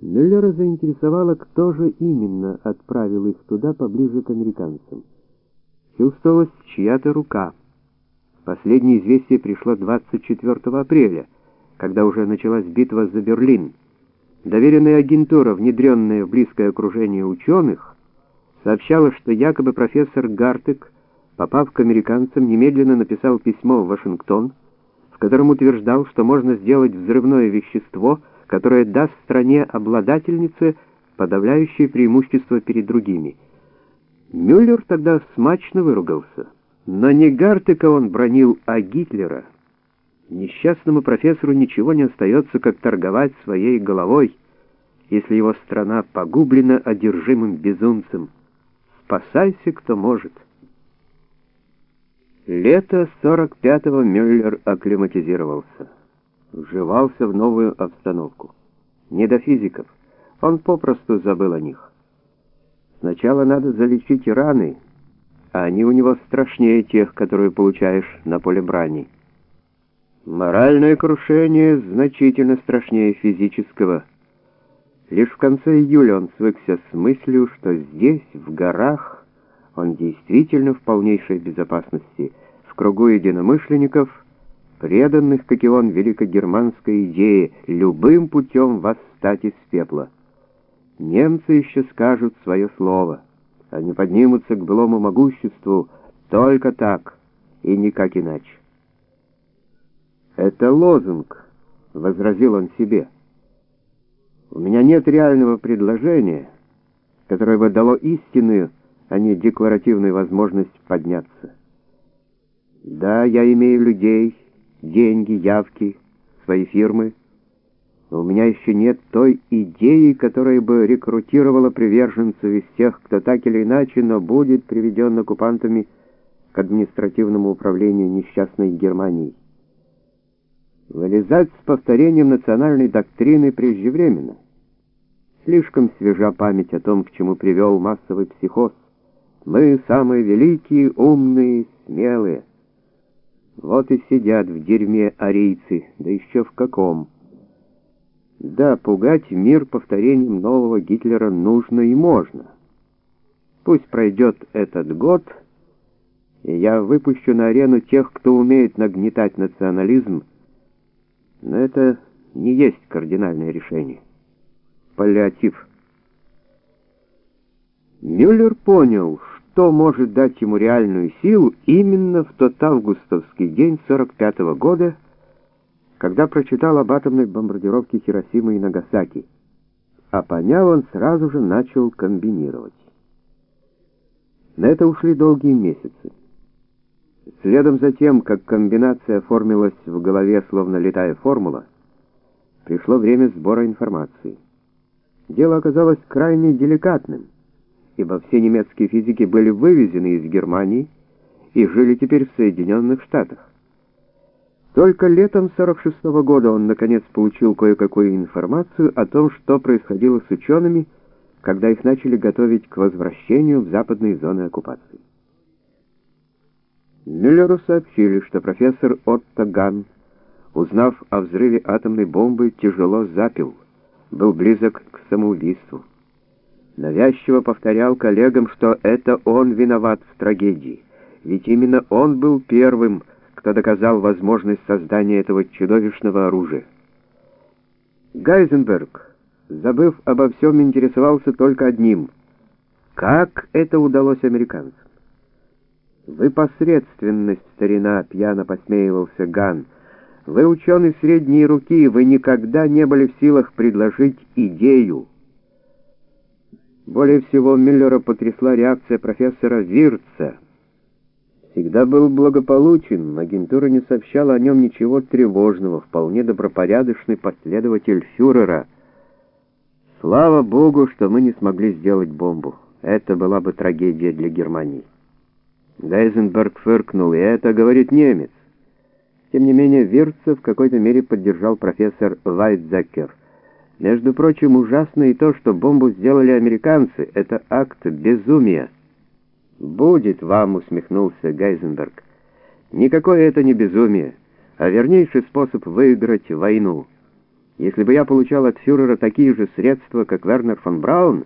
Мюллера заинтересовало, кто же именно отправил их туда поближе к американцам. Чувствовалась чья-то рука. Последнее известие пришло 24 апреля, когда уже началась битва за Берлин. Доверенная агентура, внедренная в близкое окружение ученых, сообщала, что якобы профессор Гартек, попав к американцам, немедленно написал письмо в Вашингтон, в котором утверждал, что можно сделать взрывное вещество — которое даст стране обладательнице подавляющее преимущество перед другими. Мюллер тогда смачно выругался. Но не Гартека он бронил, а Гитлера. Несчастному профессору ничего не остается, как торговать своей головой, если его страна погублена одержимым безумцем. Спасайся, кто может. Лето 45-го Мюллер акклиматизировался вживался в новую обстановку. Не до физиков. Он попросту забыл о них. Сначала надо залечить раны, а они у него страшнее тех, которые получаешь на поле брани. Моральное крушение значительно страшнее физического. Лишь в конце июля он свыкся с мыслью, что здесь, в горах, он действительно в полнейшей безопасности, в кругу единомышленников — преданных, как и он, великогерманской идее, любым путем восстать из пепла. Немцы еще скажут свое слово. Они поднимутся к былому могуществу только так и никак иначе. «Это лозунг», — возразил он себе. «У меня нет реального предложения, которое бы дало истинную, а не декларативную возможность подняться. Да, я имею людей, деньги, явки, свои фирмы. Но у меня еще нет той идеи, которая бы рекрутировала приверженцев из тех, кто так или иначе, но будет приведен оккупантами к административному управлению несчастной Германии. Вылезать с повторением национальной доктрины преждевременно. Слишком свежа память о том, к чему привел массовый психоз. Мы самые великие, умные, смелые. Вот и сидят в дерьме арийцы, да еще в каком. Да, пугать мир повторением нового Гитлера нужно и можно. Пусть пройдет этот год, и я выпущу на арену тех, кто умеет нагнетать национализм, но это не есть кардинальное решение. Паллиатив. Мюллер понял, что может дать ему реальную силу именно в тот августовский день 45 -го года, когда прочитал об атомной бомбардировке Хиросимы и Нагасаки. А поняв, он сразу же начал комбинировать. На это ушли долгие месяцы. Следом за тем, как комбинация оформилась в голове, словно летая формула, пришло время сбора информации. Дело оказалось крайне деликатным — ибо все немецкие физики были вывезены из Германии и жили теперь в Соединенных Штатах. Только летом 46 -го года он наконец получил кое-какую информацию о том, что происходило с учеными, когда их начали готовить к возвращению в западные зоны оккупации. Мюллеру сообщили, что профессор Отто Ган, узнав о взрыве атомной бомбы, тяжело запил, был близок к самоубийству навязчиво повторял коллегам, что это он виноват в трагедии, ведь именно он был первым, кто доказал возможность создания этого чудовищного оружия. Гайзенберг, забыв обо всем, интересовался только одним — как это удалось американцам? «Вы посредственность, старина», — пьяно посмеивался Ган. «Вы ученый средней руки, вы никогда не были в силах предложить идею». Более всего Миллера потрясла реакция профессора Вирца. Всегда был благополучен, агентура не сообщала о нем ничего тревожного, вполне добропорядочный последователь фюрера. Слава Богу, что мы не смогли сделать бомбу. Это была бы трагедия для Германии. Гайзенберг фыркнул, и это говорит немец. Тем не менее, Вирца в какой-то мере поддержал профессор Вайтзекер. Между прочим, ужасно и то, что бомбу сделали американцы. Это акт безумия. «Будет вам», — усмехнулся Гайзенберг. «Никакое это не безумие, а вернейший способ выиграть войну». Если бы я получал от фюрера такие же средства, как Вернер фон Браун,